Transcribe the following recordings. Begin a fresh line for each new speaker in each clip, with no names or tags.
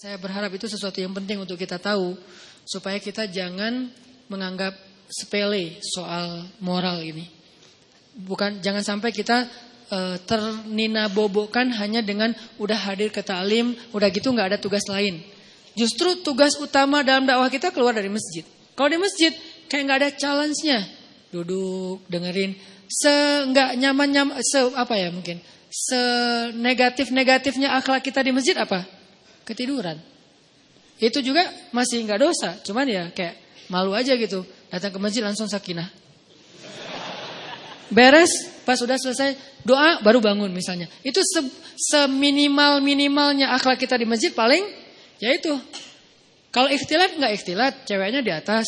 Saya berharap itu sesuatu yang penting untuk kita tahu supaya kita jangan menganggap sepele soal moral ini. Bukan jangan sampai kita uh, ternina bobokan hanya dengan udah hadir ke talim, udah gitu nggak ada tugas lain. Justru tugas utama dalam dakwah kita keluar dari masjid. Kalau di masjid kayak nggak ada challenge-nya. Duduk, dengerin, se nggak nyaman nyaman se apa ya mungkin se negatif negatifnya akhlak kita di masjid apa ketiduran. Itu juga masih nggak dosa cuman ya kayak malu aja gitu. Datang ke masjid langsung sakinah. Beres pas sudah selesai doa baru bangun misalnya. Itu se seminimal minimalnya akhlak kita di masjid paling ya itu. Kalau ikhtilat nggak ikhtilat. Ceweknya di atas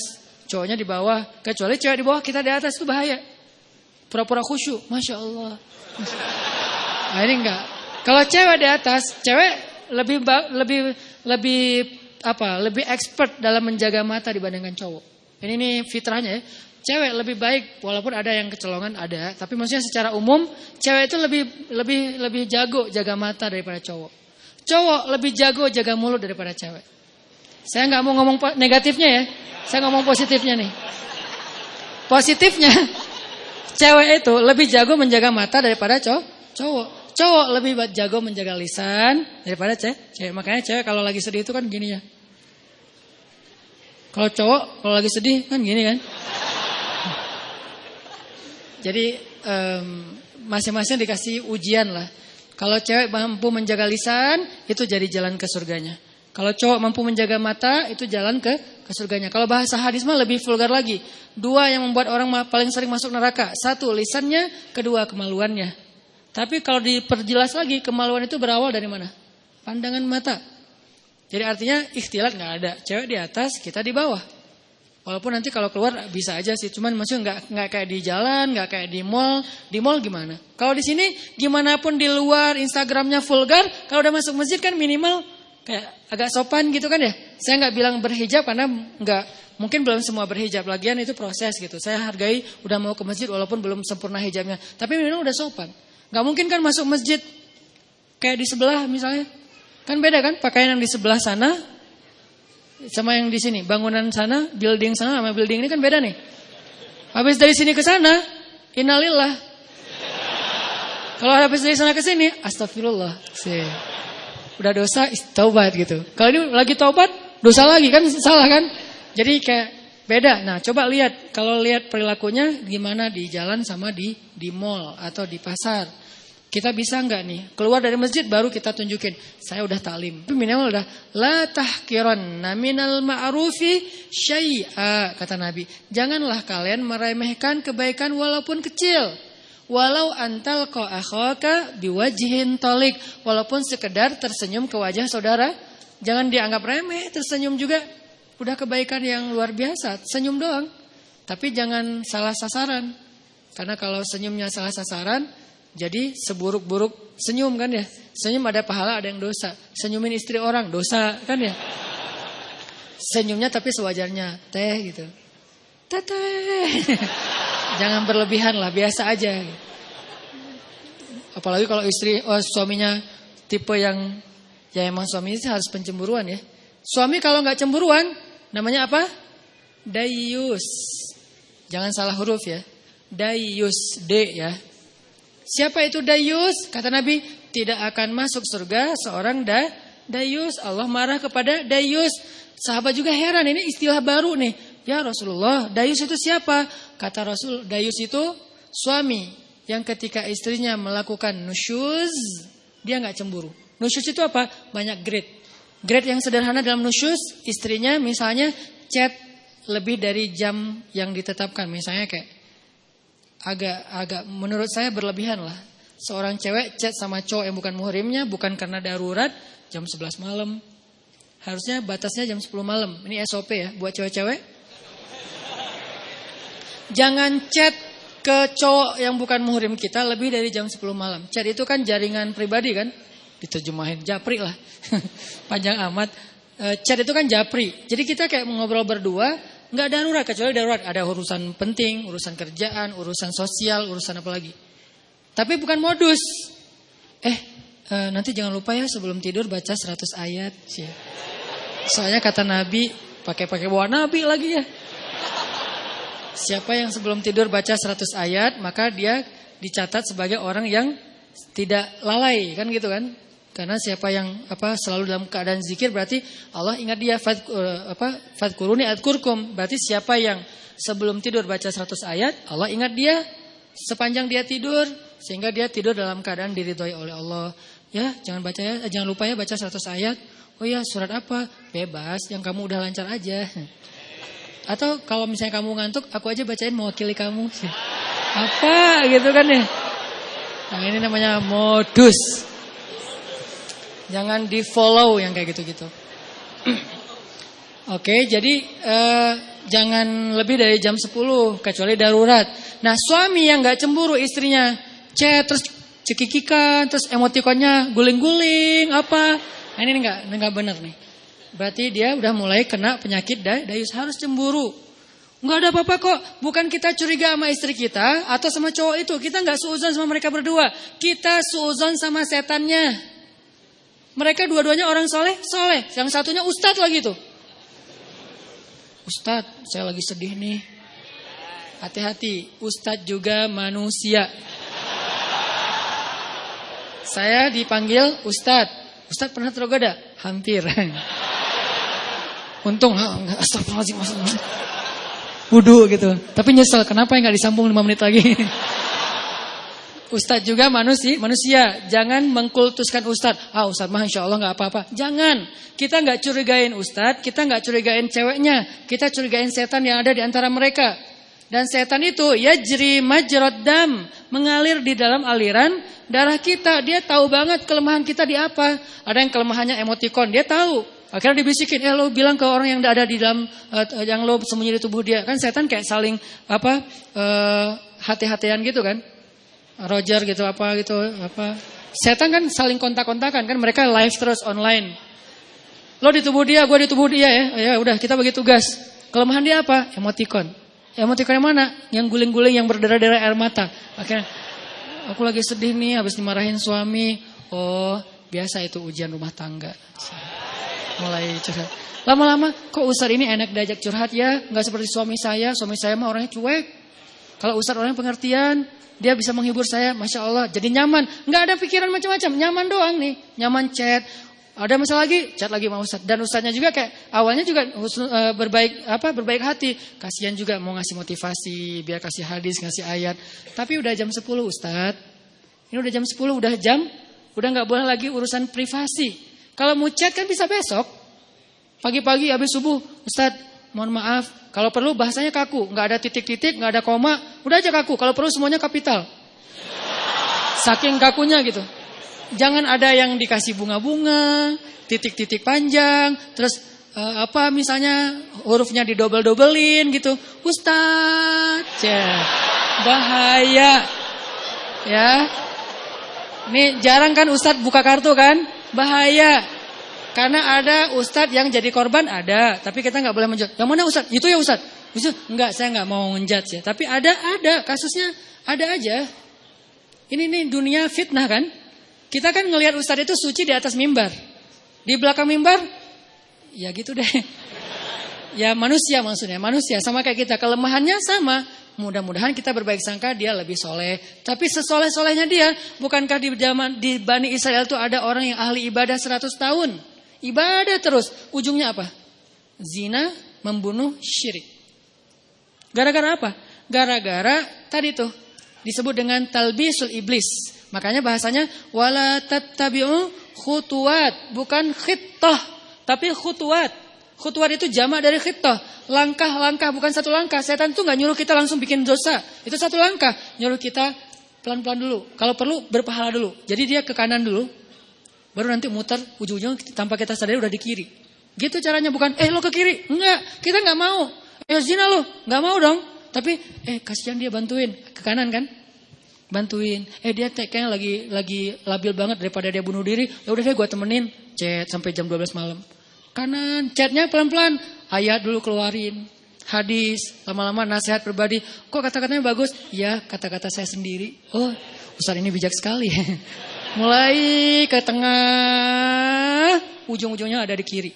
cowoknya di bawah. Kecuali cewek di bawah kita di atas itu bahaya. Pura-pura khusyuk. Masya Allah. Nah, ini enggak. Kalau cewek di atas, cewek lebih lebih lebih apa? Lebih expert dalam menjaga mata dibandingkan cowok. Ini nih fitrahnya ya. Cewek lebih baik walaupun ada yang kecolongan ada, tapi maksudnya secara umum cewek itu lebih lebih lebih jago jaga mata daripada cowok. Cowok lebih jago jaga mulut daripada cewek. Saya nggak mau ngomong negatifnya ya, saya ngomong positifnya nih. Positifnya Cewek itu lebih jago menjaga mata daripada cowok. Cowok, lebih jago menjaga lisan daripada cewek. cewek. Makanya cewek kalau lagi sedih itu kan gini ya. Kalau cowok kalau lagi sedih kan gini kan. Jadi masing-masing dikasih ujian lah. Kalau cewek mampu menjaga lisan, itu jadi jalan ke surganya. Kalau cowok mampu menjaga mata, itu jalan ke ke surganya. Kalau bahasa hadis mah lebih vulgar lagi. Dua yang membuat orang paling sering masuk neraka. Satu, lisannya. Kedua, kemaluannya. Tapi kalau diperjelas lagi, kemaluan itu berawal dari mana? Pandangan mata. Jadi artinya ikhtilat nggak ada. Cewek di atas, kita di bawah. Walaupun nanti kalau keluar bisa aja sih, cuman maksudnya nggak nggak kayak di jalan, nggak kayak di mall. Di mall gimana? Kalau di sini gimana pun di luar Instagramnya vulgar, kalau udah masuk masjid kan minimal kayak agak sopan gitu kan ya. Saya nggak bilang berhijab karena nggak mungkin belum semua berhijab. Lagian itu proses gitu. Saya hargai udah mau ke masjid walaupun belum sempurna hijabnya. Tapi memang udah sopan. Nggak mungkin kan masuk masjid kayak di sebelah misalnya. Kan beda kan pakaian yang di sebelah sana sama yang di sini. Bangunan sana, building sana sama building ini kan beda nih. Habis dari sini ke sana, innalillah. Kalau habis dari sana ke sini, astagfirullah. Sih udah dosa taubat gitu. Kalau ini lagi taubat, dosa lagi kan salah kan? Jadi kayak beda. Nah, coba lihat kalau lihat perilakunya gimana di jalan sama di di mall atau di pasar. Kita bisa nggak nih keluar dari masjid baru kita tunjukin saya udah taklim. Tapi minimal udah la tahkiran minal ma'rufi syai'a kata Nabi. Janganlah kalian meremehkan kebaikan walaupun kecil. Walau antal ko akhaka biwajihin tolik. Walaupun sekedar tersenyum ke wajah saudara. Jangan dianggap remeh. Tersenyum juga udah kebaikan yang luar biasa. Senyum doang. Tapi jangan salah sasaran. Karena kalau senyumnya salah sasaran. Jadi seburuk-buruk senyum kan ya. Senyum ada pahala ada yang dosa. Senyumin istri orang dosa kan ya. Senyumnya tapi sewajarnya. Teh gitu. Teteh. Jangan berlebihan lah, biasa aja. Apalagi kalau istri oh, suaminya tipe yang ya emang suami itu harus pencemburuan ya. Suami kalau nggak cemburuan namanya apa? Dayus. Jangan salah huruf ya. Dayus D ya. Siapa itu dayus? Kata Nabi, tidak akan masuk surga seorang da dayus. Allah marah kepada dayus. Sahabat juga heran, ini istilah baru nih. Ya Rasulullah, dayus itu siapa? Kata Rasul, dayus itu suami yang ketika istrinya melakukan nusyuz, dia nggak cemburu. Nusyuz itu apa? Banyak grade. Grade yang sederhana dalam nusyuz, istrinya misalnya chat lebih dari jam yang ditetapkan. Misalnya kayak agak agak menurut saya berlebihan lah. Seorang cewek chat sama cowok yang bukan muhrimnya bukan karena darurat jam 11 malam. Harusnya batasnya jam 10 malam. Ini SOP ya buat cewek-cewek. Jangan chat ke cowok yang bukan muhrim kita lebih dari jam 10 malam. Chat itu kan jaringan pribadi kan? Diterjemahin japri lah. Panjang amat. E, chat itu kan japri. Jadi kita kayak ngobrol berdua, nggak darurat kecuali darurat ada urusan penting, urusan kerjaan, urusan sosial, urusan apa lagi. Tapi bukan modus. Eh, e, nanti jangan lupa ya sebelum tidur baca 100 ayat. Soalnya kata Nabi, pakai-pakai bawa Nabi lagi ya. Siapa yang sebelum tidur baca 100 ayat, maka dia dicatat sebagai orang yang tidak lalai, kan gitu kan? Karena siapa yang apa selalu dalam keadaan zikir berarti Allah ingat dia fad, uh, apa fadkuruni adkurkum. Berarti siapa yang sebelum tidur baca 100 ayat, Allah ingat dia sepanjang dia tidur sehingga dia tidur dalam keadaan diridhoi oleh Allah. Ya, jangan baca ya, jangan lupa ya baca 100 ayat. Oh ya, surat apa? Bebas, yang kamu udah lancar aja. Atau kalau misalnya kamu ngantuk, aku aja bacain mewakili kamu. Apa gitu kan ya? Nah, ini namanya modus. Jangan di follow yang kayak gitu-gitu. Oke, jadi eh, jangan lebih dari jam 10 kecuali darurat. Nah, suami yang nggak cemburu istrinya chat terus cekikikan, terus emotikonnya guling-guling apa. Nah, ini enggak enggak benar nih. Berarti dia udah mulai kena penyakit dayus harus cemburu. Enggak ada apa-apa kok. Bukan kita curiga sama istri kita atau sama cowok itu. Kita enggak suuzon sama mereka berdua. Kita suuzon sama setannya. Mereka dua-duanya orang soleh, soleh. Yang satunya ustadz lagi tuh. Ustadz, saya lagi sedih nih. Hati-hati, ustadz juga manusia. Saya dipanggil ustadz. Ustadz pernah tergoda? Hampir. Untung, astagfirullahaladzim. Wudhu gitu. Tapi nyesel, kenapa nggak disambung 5 menit lagi? Ustadz juga manusia, manusia. Jangan mengkultuskan Ustadz. Ah Ustadz mah insya Allah nggak apa-apa. Jangan. Kita nggak curigain Ustadz, kita nggak curigain ceweknya. Kita curigain setan yang ada di antara mereka. Dan setan itu ya jeri majrad dam. Mengalir di dalam aliran darah kita. Dia tahu banget kelemahan kita di apa. Ada yang kelemahannya emotikon, dia tahu. Akhirnya dibisikin, eh lo bilang ke orang yang ada di dalam uh, yang lo sembunyi di tubuh dia. Kan setan kayak saling apa uh, hati-hatian gitu kan. Roger gitu apa gitu apa. Setan kan saling kontak-kontakan kan mereka live terus online. Lo di tubuh dia, gue di tubuh dia ya. Ya udah kita bagi tugas. Kelemahan dia apa? Emotikon. Emotikon yang mana? Yang guling-guling yang berdarah-darah air mata. Akhirnya aku lagi sedih nih habis dimarahin suami. Oh, biasa itu ujian rumah tangga mulai curhat. Lama-lama kok Ustaz ini enak diajak curhat ya, nggak seperti suami saya. Suami saya mah orangnya cuek. Kalau Ustaz orang pengertian, dia bisa menghibur saya, masya Allah. Jadi nyaman, nggak ada pikiran macam-macam, nyaman doang nih, nyaman chat. Ada masalah lagi, chat lagi sama Ustaz. Dan Ustaznya juga kayak awalnya juga uh, berbaik apa berbaik hati. Kasihan juga mau ngasih motivasi, biar kasih hadis, ngasih ayat. Tapi udah jam 10 Ustaz. Ini udah jam 10, udah jam, udah nggak boleh lagi urusan privasi. Kalau mau chat kan bisa besok. Pagi-pagi habis subuh, Ustadz, mohon maaf. Kalau perlu bahasanya kaku, nggak ada titik-titik, nggak ada koma, udah aja kaku. Kalau perlu semuanya kapital. Saking kakunya gitu. Jangan ada yang dikasih bunga-bunga, titik-titik panjang, terus uh, apa misalnya hurufnya didobel-dobelin gitu. Ustadz, ya, bahaya. Ya. Ini jarang kan Ustadz buka kartu kan? Bahaya. Karena ada ustadz yang jadi korban ada, tapi kita nggak boleh menjudge. Yang mana ustadz? Itu ya ustadz. Itu enggak, saya nggak mau menjudge ya. Tapi ada ada kasusnya ada aja. Ini nih dunia fitnah kan? Kita kan ngelihat ustadz itu suci di atas mimbar. Di belakang mimbar ya gitu deh. Ya manusia maksudnya, manusia sama kayak kita. Kelemahannya sama. Mudah-mudahan kita berbaik sangka dia lebih soleh. Tapi sesoleh-solehnya dia, bukankah di zaman di Bani Israel itu ada orang yang ahli ibadah 100 tahun? Ibadah terus. Ujungnya apa? Zina, membunuh, syirik. Gara-gara apa? Gara-gara tadi tuh disebut dengan talbisul iblis. Makanya bahasanya wala tattabi'u khutuwat, bukan khittah, tapi khutuwat. Khutuwat itu jamak dari khittah. Langkah-langkah bukan satu langkah. Setan itu nggak nyuruh kita langsung bikin dosa. Itu satu langkah. Nyuruh kita pelan-pelan dulu. Kalau perlu berpahala dulu. Jadi dia ke kanan dulu. Baru nanti muter ujung-ujung tanpa kita sadari udah di kiri. Gitu caranya bukan eh lo ke kiri. Enggak, kita nggak mau. Eh zina lo, nggak mau dong. Tapi eh kasihan dia bantuin ke kanan kan? Bantuin. Eh dia kayaknya lagi lagi labil banget daripada dia bunuh diri. Ya udah deh gue temenin. Chat sampai jam 12 malam. Kanan, chatnya pelan-pelan. Ayat dulu keluarin. Hadis, lama-lama nasihat pribadi. Kok kata-katanya bagus? Ya, kata-kata saya sendiri. Oh, Ustaz ini bijak sekali. Mulai ke tengah, ujung-ujungnya ada di kiri.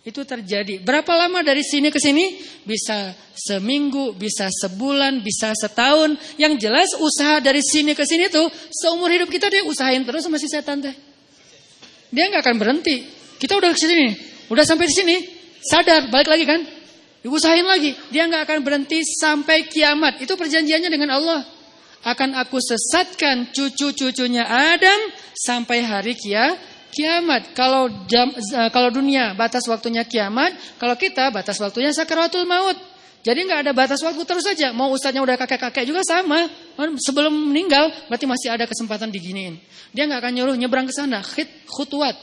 Itu terjadi. Berapa lama dari sini ke sini? Bisa seminggu, bisa sebulan, bisa setahun. Yang jelas usaha dari sini ke sini tuh seumur hidup kita dia usahain terus sama si setan teh. Dia nggak akan berhenti. Kita udah ke sini, udah sampai di sini, sadar, balik lagi kan? Diusahain lagi. Dia nggak akan berhenti sampai kiamat. Itu perjanjiannya dengan Allah. Akan aku sesatkan cucu-cucunya Adam sampai hari kia, kiamat. Kalau jam, eh, kalau dunia batas waktunya kiamat, kalau kita batas waktunya sakaratul maut. Jadi nggak ada batas waktu terus saja. Mau ustadznya udah kakek-kakek juga sama. Sebelum meninggal berarti masih ada kesempatan diginiin. Dia nggak akan nyuruh nyebrang ke sana. Khit, khutwat.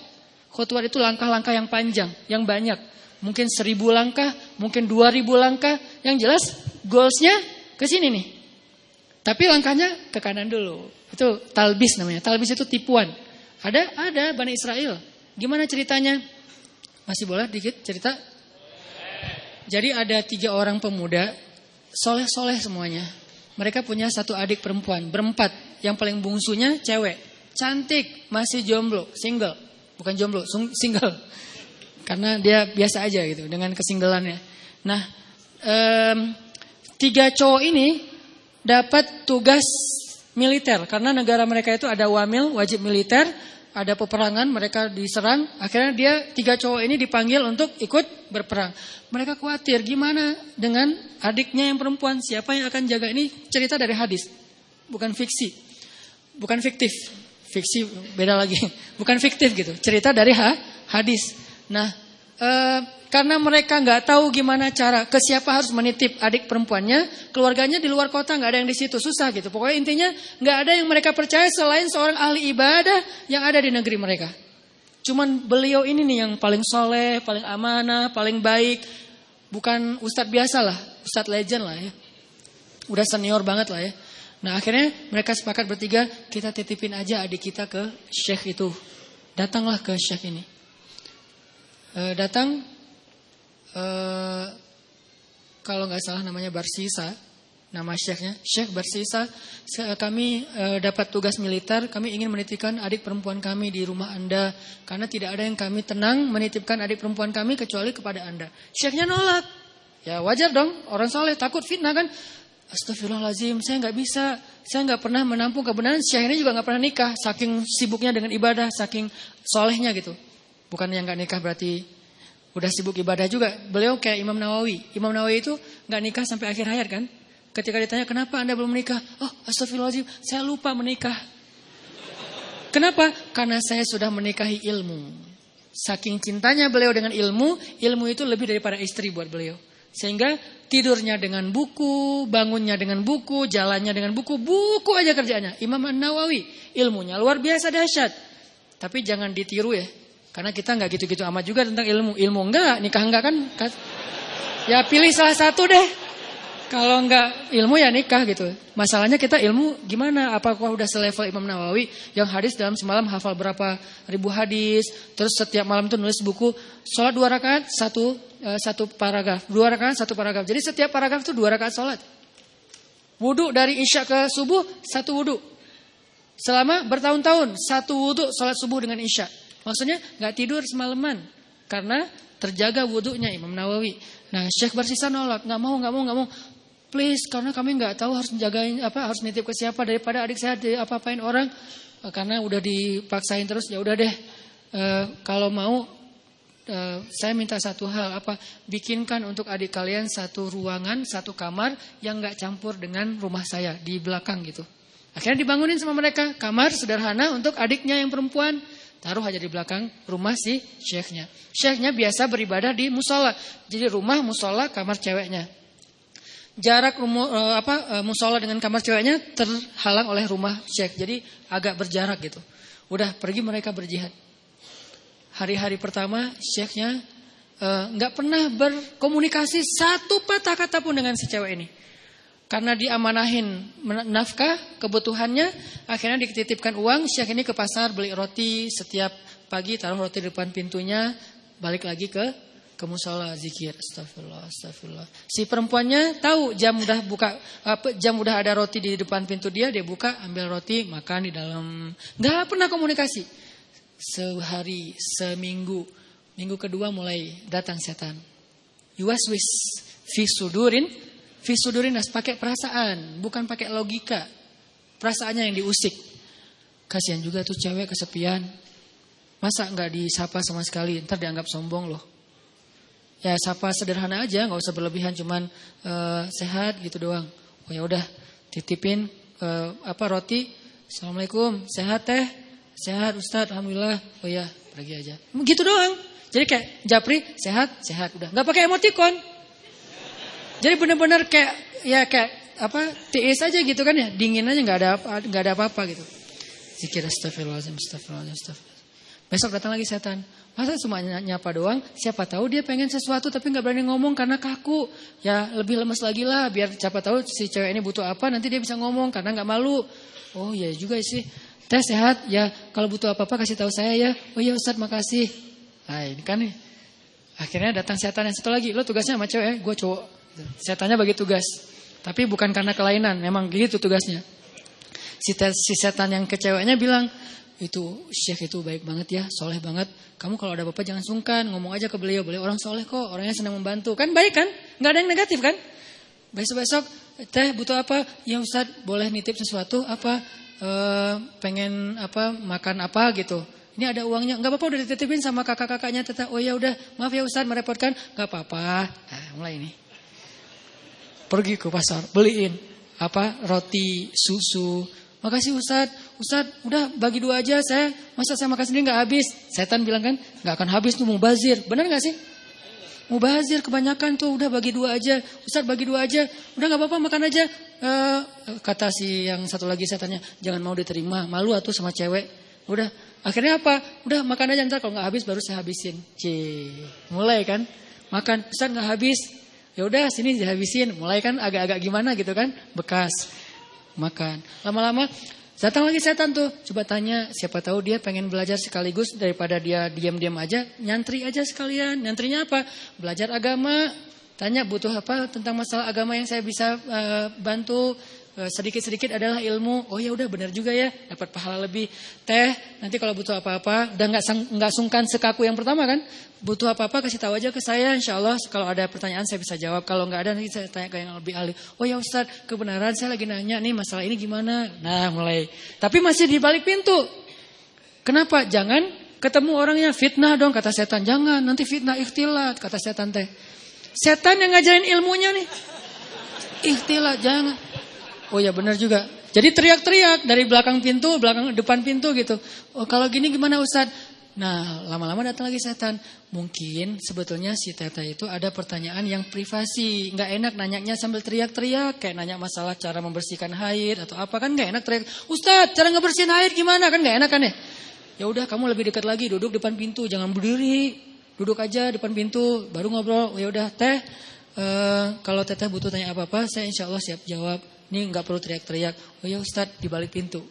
Khutwat itu langkah-langkah yang panjang, yang banyak. Mungkin seribu langkah, mungkin dua ribu langkah. Yang jelas goalsnya ke sini nih. Tapi langkahnya ke kanan dulu. Itu talbis namanya. Talbis itu tipuan. Ada ada Bani Israel. Gimana ceritanya? Masih boleh dikit cerita? Jadi ada tiga orang pemuda, soleh-soleh semuanya. Mereka punya satu adik perempuan, berempat. Yang paling bungsunya cewek, cantik, masih jomblo, single. Bukan jomblo, single. Karena dia biasa aja gitu dengan kesinggelannya. Nah, um, tiga cowok ini dapat tugas militer. Karena negara mereka itu ada wamil wajib militer ada peperangan mereka diserang. Akhirnya dia tiga cowok ini dipanggil untuk ikut berperang. Mereka khawatir gimana dengan adiknya yang perempuan? Siapa yang akan jaga? Ini cerita dari hadis bukan fiksi. Bukan fiktif. Fiksi beda lagi. Bukan fiktif gitu. Cerita dari ha, hadis. Nah eh, karena mereka nggak tahu gimana cara ke siapa harus menitip adik perempuannya, keluarganya di luar kota nggak ada yang di situ susah gitu. Pokoknya intinya nggak ada yang mereka percaya selain seorang ahli ibadah yang ada di negeri mereka. Cuman beliau ini nih yang paling soleh, paling amanah, paling baik. Bukan ustadz biasa lah, ustadz legend lah ya. Udah senior banget lah ya. Nah akhirnya mereka sepakat bertiga, kita titipin aja adik kita ke syekh itu. Datanglah ke syekh ini. E, datang Eh, kalau nggak salah namanya Barsisa, nama syekhnya, Syekh Barsisa. Kami e, dapat tugas militer, kami ingin menitipkan adik perempuan kami di rumah Anda karena tidak ada yang kami tenang menitipkan adik perempuan kami kecuali kepada Anda. Syekhnya nolak. Ya wajar dong, orang soleh takut fitnah kan. Astagfirullahaladzim, saya nggak bisa, saya nggak pernah menampung kebenaran. Syekh ini juga nggak pernah nikah, saking sibuknya dengan ibadah, saking solehnya gitu. Bukan yang nggak nikah berarti Udah sibuk ibadah juga. Beliau kayak Imam Nawawi. Imam Nawawi itu nggak nikah sampai akhir hayat kan? Ketika ditanya kenapa anda belum menikah? Oh astagfirullahaladzim, saya lupa menikah. Kenapa? Karena saya sudah menikahi ilmu. Saking cintanya beliau dengan ilmu, ilmu itu lebih daripada istri buat beliau. Sehingga tidurnya dengan buku, bangunnya dengan buku, jalannya dengan buku, buku aja kerjanya. Imam Nawawi, ilmunya luar biasa dahsyat. Tapi jangan ditiru ya. Karena kita nggak gitu-gitu amat juga tentang ilmu. Ilmu enggak, nikah enggak kan? Ya pilih salah satu deh. Kalau enggak ilmu ya nikah gitu. Masalahnya kita ilmu gimana? Apakah udah selevel Imam Nawawi yang hadis dalam semalam hafal berapa ribu hadis, terus setiap malam tuh nulis buku sholat dua rakaat satu uh, satu paragraf, dua rakaat satu paragraf. Jadi setiap paragraf itu dua rakaat sholat. Wudhu dari isya ke subuh satu wudhu. Selama bertahun-tahun satu wudhu sholat subuh dengan isya. Maksudnya nggak tidur semalaman karena terjaga wudhunya Imam Nawawi. Nah Syekh bersisa nolak, nggak mau, nggak mau, nggak mau. Please, karena kami nggak tahu harus menjagain apa, harus nitip ke siapa daripada adik saya apa-apain orang. Eh, karena udah dipaksain terus, ya udah deh. E, kalau mau, e, saya minta satu hal apa, bikinkan untuk adik kalian satu ruangan, satu kamar yang nggak campur dengan rumah saya di belakang gitu. Akhirnya dibangunin sama mereka kamar sederhana untuk adiknya yang perempuan. Taruh aja di belakang rumah si syekhnya. Syekhnya biasa beribadah di musola. Jadi rumah musola kamar ceweknya. Jarak rumu, eh, apa eh, musola dengan kamar ceweknya terhalang oleh rumah syekh. Jadi agak berjarak gitu. Udah pergi mereka berjihad. Hari-hari pertama syekhnya eh, nggak uh, pernah berkomunikasi satu patah kata pun dengan si cewek ini. Karena diamanahin nafkah kebutuhannya, akhirnya dititipkan uang. Syekh ini ke pasar beli roti. Setiap pagi taruh roti di depan pintunya, balik lagi ke ke musola. Zikir. Astagfirullah astagfirullah. Si perempuannya tahu jam udah buka apa jam udah ada roti di depan pintu dia dia buka ambil roti makan di dalam. Nggak pernah komunikasi. Sehari seminggu. Minggu kedua mulai datang setan. Yuwaswis fi sudurin fi sudurin nas pakai perasaan bukan pakai logika. Perasaannya yang diusik. Kasihan juga tuh cewek kesepian. Masa nggak disapa sama sekali? Ntar dianggap sombong loh. Ya sapa sederhana aja nggak usah berlebihan cuman uh, sehat gitu doang. Oh ya udah titipin uh, apa roti. Assalamualaikum. Sehat teh? Sehat ustadz alhamdulillah. Oh ya pergi aja. Gitu doang. Jadi kayak japri sehat sehat udah. Nggak pakai emoticon jadi bener-bener kayak ya kayak apa tiis aja gitu kan ya dingin aja nggak ada nggak ada apa-apa gitu zikir astagfirullahaladzim astagfirullahaladzim astagfirullahaladzim besok datang lagi setan Masa cuma nyapa doang? Siapa tahu dia pengen sesuatu tapi nggak berani ngomong karena kaku. Ya lebih lemes lagi lah biar siapa tahu si cewek ini butuh apa nanti dia bisa ngomong karena nggak malu. Oh iya juga sih. Teh sehat ya kalau butuh apa-apa kasih tahu saya ya. Oh iya Ustadz makasih. Nah ini kan nih. Akhirnya datang setan yang satu lagi. Lo tugasnya sama cewek, ya? gue cowok. Setannya bagi tugas. Tapi bukan karena kelainan, memang gitu tugasnya. Si, si setan yang ke ceweknya bilang, itu Syekh itu baik banget ya, soleh banget. Kamu kalau ada bapak jangan sungkan, ngomong aja ke beliau. Beliau orang soleh kok, orangnya senang membantu. Kan baik kan? Nggak ada yang negatif kan? Besok-besok, teh butuh apa? Ya Ustaz, boleh nitip sesuatu apa? E, pengen apa? Makan apa gitu. Ini ada uangnya, nggak apa-apa udah dititipin sama kakak-kakaknya. Oh ya udah, maaf ya Ustaz merepotkan. Nggak apa-apa. Nah, mulai ini. Pergi ke pasar, beliin apa? Roti, susu. Makasih Ustaz Ustaz, udah bagi dua aja saya. Masa saya makan sendiri nggak habis? Setan bilang kan, nggak akan habis tuh mubazir. Benar nggak sih? Mubazir kebanyakan tuh udah bagi dua aja. Ustaz bagi dua aja. Udah nggak apa-apa makan aja. Uh, kata si yang satu lagi saya tanya, jangan mau diterima. Malu atuh sama cewek. Udah, akhirnya apa? Udah makan aja ntar kalau nggak habis baru saya habisin. C, mulai kan? Makan, Ustaz nggak habis. Ya udah sini dihabisin. Mulai kan agak-agak gimana gitu kan? Bekas makan. Lama-lama Datang lagi setan tuh, coba tanya, siapa tahu dia pengen belajar sekaligus daripada dia diam-diam aja, nyantri aja sekalian. Nyantrinya apa? Belajar agama. Tanya butuh apa tentang masalah agama yang saya bisa uh, bantu. Eh, sedikit-sedikit adalah ilmu. Oh ya udah benar juga ya, dapat pahala lebih. Teh, nanti kalau butuh apa-apa, udah nggak nggak sungkan sekaku yang pertama kan? Butuh apa-apa kasih tahu aja ke saya. Insya Allah kalau ada pertanyaan saya bisa jawab. Kalau nggak ada nanti saya tanya ke yang lebih ahli. Oh ya Ustaz, kebenaran saya lagi nanya nih masalah ini gimana? Nah mulai. Tapi masih di balik pintu. Kenapa? Jangan ketemu orangnya fitnah dong kata setan. Jangan nanti fitnah ikhtilat kata setan teh. Setan yang ngajarin ilmunya nih. Ikhtilat jangan. Oh ya benar juga. Jadi teriak-teriak dari belakang pintu, belakang depan pintu gitu. Oh kalau gini gimana Ustaz? Nah lama-lama datang lagi setan. Mungkin sebetulnya si Teta itu ada pertanyaan yang privasi. Nggak enak nanyanya sambil teriak-teriak. Kayak nanya masalah cara membersihkan haid atau apa kan nggak enak teriak. Ustaz cara ngebersihin haid gimana kan nggak enak kan ya? Ya udah kamu lebih dekat lagi duduk depan pintu jangan berdiri. Duduk aja depan pintu baru ngobrol. Ya udah teh. Uh, kalau teteh butuh tanya apa-apa, saya insya Allah siap jawab. Ini nggak perlu teriak-teriak. Oh ya Ustadz di balik pintu.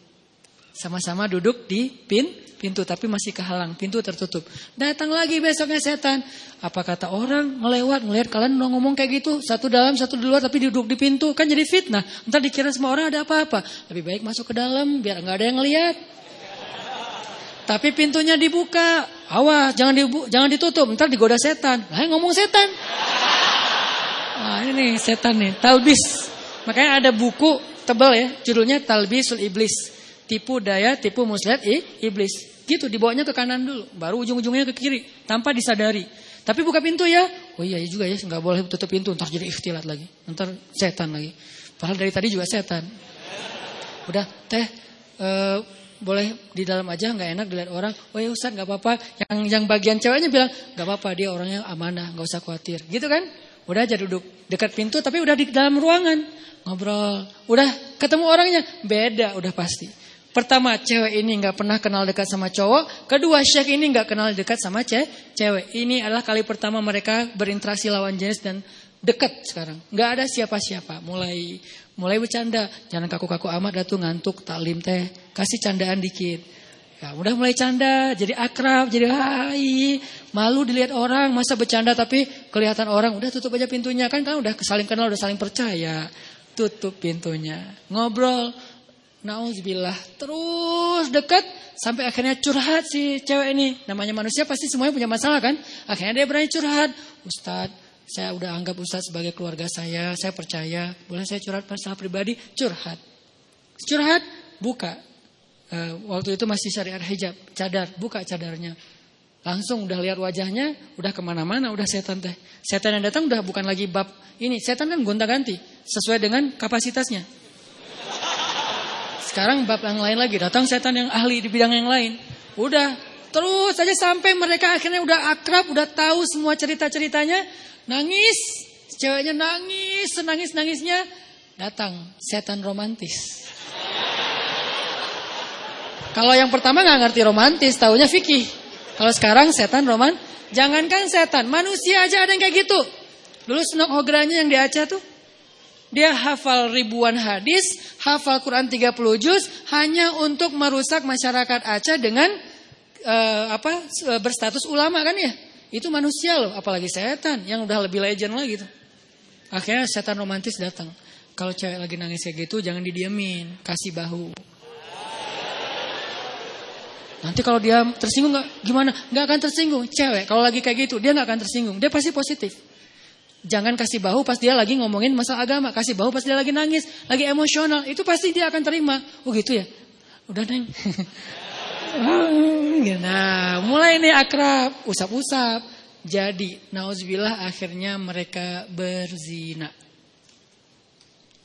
Sama-sama duduk di pin pintu tapi masih kehalang, pintu tertutup. Datang lagi besoknya setan. Apa kata orang melewat ngelihat kalian udah ngomong kayak gitu, satu dalam satu di luar tapi duduk di pintu kan jadi fitnah. Ntar dikira semua orang ada apa-apa. Lebih baik masuk ke dalam biar nggak ada yang ngelihat. Tapi pintunya dibuka. Awas, jangan dibu jangan ditutup. Ntar digoda setan. Nah, ngomong setan. Nah, ini setan nih, talbis. Makanya ada buku tebal ya, judulnya Talbisul Iblis. Tipu daya, tipu muslihat iblis. Gitu, dibawanya ke kanan dulu, baru ujung-ujungnya ke kiri, tanpa disadari. Tapi buka pintu ya. Oh iya juga ya, nggak boleh tutup pintu, ntar jadi ikhtilat lagi. Ntar setan lagi. Padahal dari tadi juga setan. Udah, teh, uh, boleh di dalam aja nggak enak dilihat orang. Oh ya Ustaz nggak apa-apa. Yang yang bagian ceweknya bilang nggak apa-apa dia orangnya amanah nggak usah khawatir. Gitu kan? Udah aja duduk dekat pintu tapi udah di dalam ruangan. Ngobrol. Udah ketemu orangnya. Beda udah pasti. Pertama cewek ini nggak pernah kenal dekat sama cowok. Kedua syekh ini nggak kenal dekat sama cewek. Ini adalah kali pertama mereka berinteraksi lawan jenis dan dekat sekarang. Nggak ada siapa-siapa. Mulai mulai bercanda. Jangan kaku-kaku amat dah tuh ngantuk taklim teh. Kasih candaan dikit. Ya, udah mulai canda, jadi akrab, jadi hai, malu dilihat orang, masa bercanda tapi kelihatan orang, udah tutup aja pintunya kan kan udah saling kenal, udah saling percaya. Tutup pintunya. Ngobrol. Nauzubillah. Terus dekat sampai akhirnya curhat si cewek ini. Namanya manusia pasti semuanya punya masalah kan? Akhirnya dia berani curhat. Ustadz, saya udah anggap Ustadz sebagai keluarga saya, saya percaya. Boleh saya curhat masalah pribadi? Curhat. Curhat, buka uh, waktu itu masih syariat hijab, cadar, buka cadarnya. Langsung udah lihat wajahnya, udah ke mana-mana, udah setan teh. Setan yang datang udah bukan lagi bab ini, setan kan gonta-ganti sesuai dengan kapasitasnya. Sekarang bab yang lain lagi, datang setan yang ahli di bidang yang lain. Udah terus saja sampai mereka akhirnya udah akrab, udah tahu semua cerita-ceritanya, nangis, ceweknya nangis, senangis nangisnya datang setan romantis. Kalau yang pertama nggak ngerti romantis, taunya fikih. Kalau sekarang setan roman, jangankan setan, manusia aja ada yang kayak gitu. Dulu Senok Hogranya yang di Aceh tuh, dia hafal ribuan hadis, hafal Quran 30 juz hanya untuk merusak masyarakat Aceh dengan uh, apa berstatus ulama kan ya. Itu manusia loh, apalagi setan yang udah lebih legend lagi tuh. Akhirnya setan romantis datang. Kalau cewek lagi nangis kayak gitu jangan didiamin, kasih bahu. Nanti kalau dia tersinggung nggak gimana? Nggak akan tersinggung. Cewek kalau lagi kayak gitu dia nggak akan tersinggung. Dia pasti positif. Jangan kasih bahu pas dia lagi ngomongin masalah agama. Kasih bahu pas dia lagi nangis, lagi emosional. Itu pasti dia akan terima. Oh gitu ya? Udah neng. nah mulai ini akrab, usap-usap. Jadi nauzubillah akhirnya mereka berzina.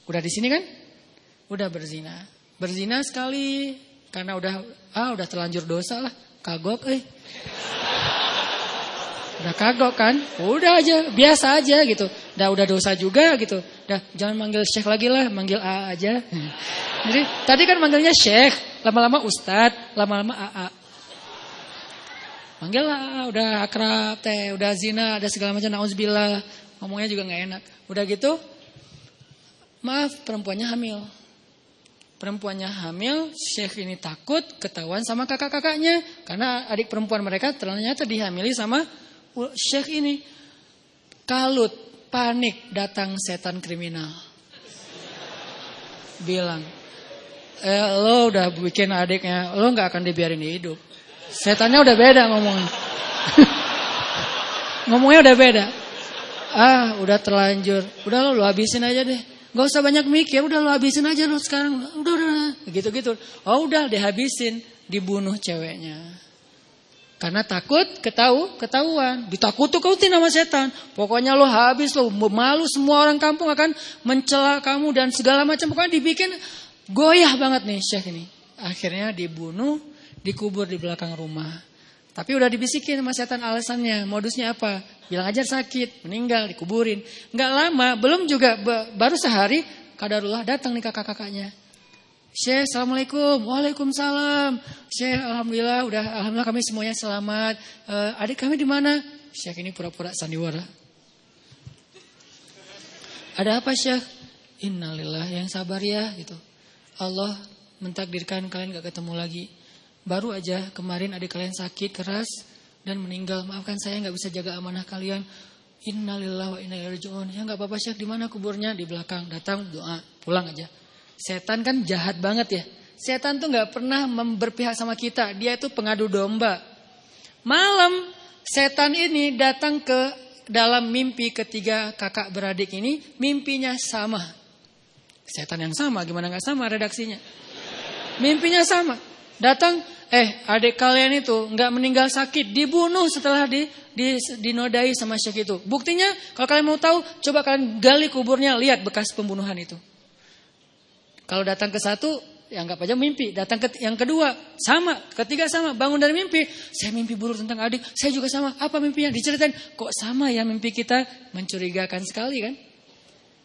Udah di sini kan? Udah berzina. Berzina sekali karena udah ah udah terlanjur dosa lah, kagok eh. Udah kagok kan? Udah aja, biasa aja gitu. Udah udah dosa juga gitu. Udah jangan manggil Syekh lagi lah, manggil A aja. Jadi tadi kan manggilnya Syekh, lama-lama Ustad, lama-lama AA. Manggil lah, udah akrab teh, udah zina, ada segala macam nauzubillah. Ngomongnya juga nggak enak. Udah gitu, maaf perempuannya hamil perempuannya hamil, Syekh ini takut ketahuan sama kakak-kakaknya karena adik perempuan mereka ternyata dihamili sama Syekh ini. Kalut, panik datang setan kriminal. Bilang, eh, lo udah bikin adiknya, lo nggak akan dibiarin hidup. Setannya udah beda ngomongnya. ngomongnya udah beda. Ah, udah terlanjur. Udah lo, lo habisin aja deh. Gak usah banyak mikir, udah lo habisin aja lo sekarang. Udah, udah, gitu-gitu. Oh udah dihabisin, dibunuh ceweknya. Karena takut, ketahu, ketahuan. Ditakut-takutin nama setan. Pokoknya lo habis, lo malu semua orang kampung akan mencela kamu dan segala macam. Pokoknya dibikin goyah banget nih Syekh ini. Akhirnya dibunuh, dikubur di belakang rumah. Tapi udah dibisikin sama setan alasannya, modusnya apa? Bilang aja sakit, meninggal, dikuburin. Nggak lama, belum juga baru sehari kadarullah datang nih kakak-kakaknya. Syekh, assalamualaikum, waalaikumsalam. Syekh, alhamdulillah, udah alhamdulillah kami semuanya selamat. Uh, adik kami di mana? Syekh ini pura-pura sandiwara. Ada apa Syekh? Innalillah yang sabar ya gitu. Allah mentakdirkan kalian gak ketemu lagi. Baru aja kemarin adik kalian sakit keras dan meninggal. Maafkan saya nggak bisa jaga amanah kalian. Innalillah wa inna ilaihi rajiun. Ya nggak apa-apa Syekh, di mana kuburnya? Di belakang. Datang doa, pulang aja. Setan kan jahat banget ya. Setan tuh nggak pernah berpihak sama kita. Dia itu pengadu domba. Malam setan ini datang ke dalam mimpi ketiga kakak beradik ini, mimpinya sama. Setan yang sama, gimana nggak sama redaksinya? Mimpinya sama. Datang, eh adik kalian itu nggak meninggal sakit, dibunuh setelah di, di dinodai sama syekh itu. Buktinya kalau kalian mau tahu, coba kalian gali kuburnya, lihat bekas pembunuhan itu. Kalau datang ke satu, ya anggap aja mimpi. Datang ke yang kedua, sama. Ketiga sama, bangun dari mimpi. Saya mimpi buruk tentang adik, saya juga sama. Apa mimpinya? Diceritain, kok sama ya mimpi kita? Mencurigakan sekali kan?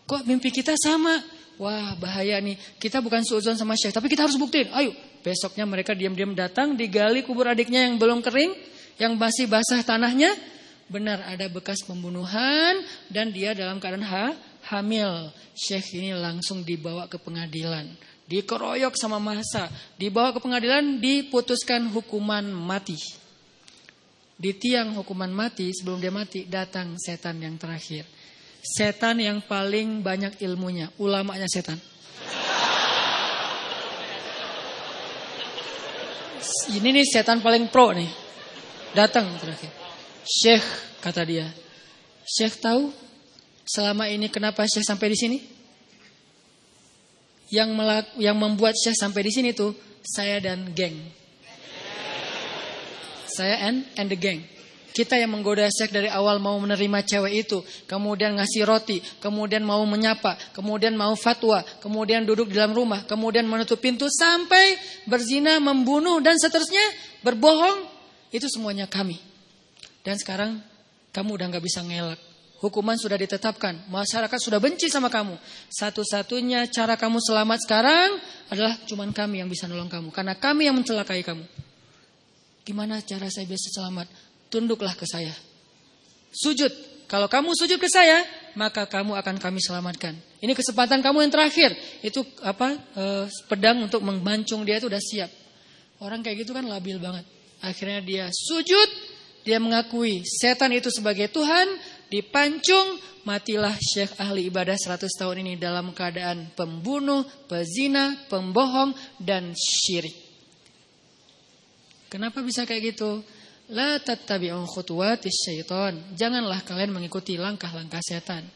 Kok mimpi kita sama? Wah bahaya nih, kita bukan suuzon sama syekh, tapi kita harus buktiin. Ayo, besoknya mereka diam-diam datang, digali kubur adiknya yang belum kering, yang masih basah tanahnya. Benar ada bekas pembunuhan dan dia dalam keadaan ha, hamil. Syekh ini langsung dibawa ke pengadilan. dikeroyok sama masa, dibawa ke pengadilan, diputuskan hukuman mati. Di tiang hukuman mati, sebelum dia mati, datang setan yang terakhir. Setan yang paling banyak ilmunya, ulamanya setan. Ini nih setan paling pro nih. Datang terakhir. Syekh kata dia. Syekh tahu selama ini kenapa Syekh sampai di sini? Yang melak, yang membuat Syekh sampai di sini tuh saya dan geng. Saya and and the gang. Kita yang menggoda Syekh dari awal mau menerima cewek itu, kemudian ngasih roti, kemudian mau menyapa, kemudian mau fatwa, kemudian duduk dalam rumah, kemudian menutup pintu sampai berzina, membunuh dan seterusnya, berbohong, itu semuanya kami. Dan sekarang kamu udah nggak bisa ngelak. Hukuman sudah ditetapkan, masyarakat sudah benci sama kamu. Satu-satunya cara kamu selamat sekarang adalah cuman kami yang bisa nolong kamu, karena kami yang mencelakai kamu. Gimana cara saya bisa selamat? Tunduklah ke saya. Sujud. Kalau kamu sujud ke saya, maka kamu akan kami selamatkan. Ini kesempatan kamu yang terakhir. Itu apa? E, pedang untuk membancung dia itu udah siap. Orang kayak gitu kan labil banget. Akhirnya dia sujud, dia mengakui setan itu sebagai Tuhan, dipancung, matilah Syekh ahli ibadah 100 tahun ini dalam keadaan pembunuh, pezina, pembohong, dan syirik. Kenapa bisa kayak gitu? La tattabi'u khutuwatis syaitan. Janganlah kalian mengikuti langkah-langkah setan.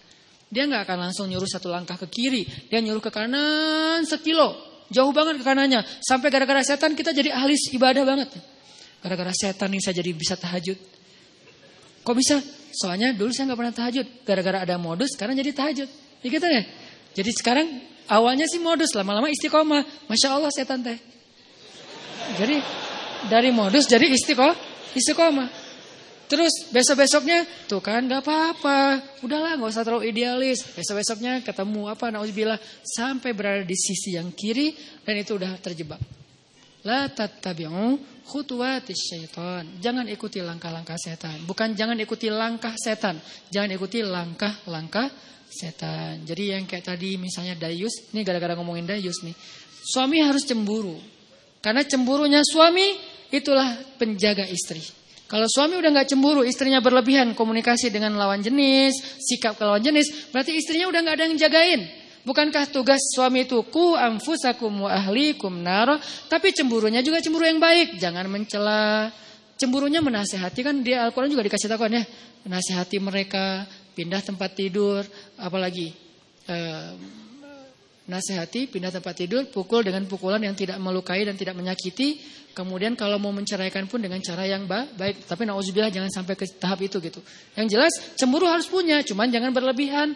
Dia nggak akan langsung nyuruh satu langkah ke kiri. Dia nyuruh ke kanan sekilo. Jauh banget ke kanannya. Sampai gara-gara setan kita jadi ahli ibadah banget. Gara-gara setan nih saya jadi bisa tahajud. Kok bisa? Soalnya dulu saya nggak pernah tahajud. Gara-gara ada modus sekarang jadi tahajud. Ya gitu ya. Jadi sekarang awalnya sih modus. Lama-lama istiqomah. Masya Allah setan teh. Jadi dari modus jadi istiqomah istiqomah. Terus besok-besoknya tuh kan gak apa-apa. Udahlah gak usah terlalu idealis. Besok-besoknya ketemu apa nauzubillah sampai berada di sisi yang kiri dan itu udah terjebak. La tattabi'u khutuwatis syaitan. Jangan ikuti langkah-langkah setan. Bukan jangan ikuti langkah setan. Jangan ikuti langkah-langkah setan. Jadi yang kayak tadi misalnya Dayus, ini gara-gara ngomongin Dayus nih. Suami harus cemburu. Karena cemburunya suami itulah penjaga istri. Kalau suami udah nggak cemburu, istrinya berlebihan komunikasi dengan lawan jenis, sikap ke lawan jenis, berarti istrinya udah nggak ada yang jagain. Bukankah tugas suami itu ku amfusakum wa ahlikum naro, tapi cemburunya juga cemburu yang baik, jangan mencela. Cemburunya menasehati kan dia Al-Qur'an juga dikasih tahu kan ya, menasehati mereka, pindah tempat tidur, apalagi eh, nasihati, pindah tempat tidur, pukul dengan pukulan yang tidak melukai dan tidak menyakiti. Kemudian kalau mau menceraikan pun dengan cara yang baik. Tapi nauzubillah jangan sampai ke tahap itu gitu. Yang jelas cemburu harus punya, cuman jangan berlebihan.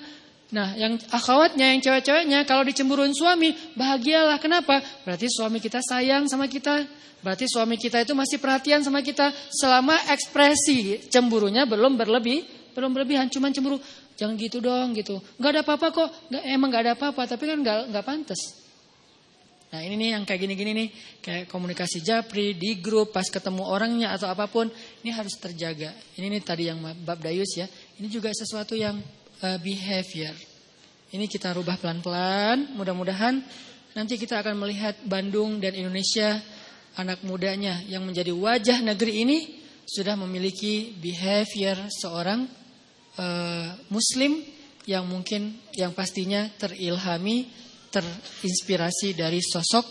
Nah, yang akhwatnya, yang cewek-ceweknya kalau dicemburuin suami, bahagialah. Kenapa? Berarti suami kita sayang sama kita. Berarti suami kita itu masih perhatian sama kita selama ekspresi cemburunya belum berlebih, belum berlebihan, cuman cemburu. Jangan gitu dong gitu. Gak ada apa-apa kok. Gak, emang gak ada apa-apa. Tapi kan gak, gak pantas. Nah ini nih yang kayak gini-gini nih. Kayak komunikasi japri di grup. Pas ketemu orangnya atau apa pun. Ini harus terjaga. Ini nih tadi yang bab dayus ya. Ini juga sesuatu yang uh, behavior. Ini kita rubah pelan-pelan. Mudah-mudahan nanti kita akan melihat Bandung dan Indonesia. Anak mudanya yang menjadi wajah negeri ini. Sudah memiliki behavior seorang uh, muslim yang mungkin yang pastinya terilhami, terinspirasi dari sosok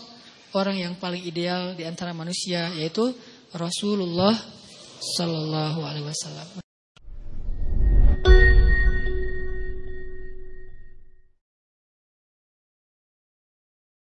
orang yang paling ideal di antara manusia yaitu Rasulullah sallallahu alaihi wasallam.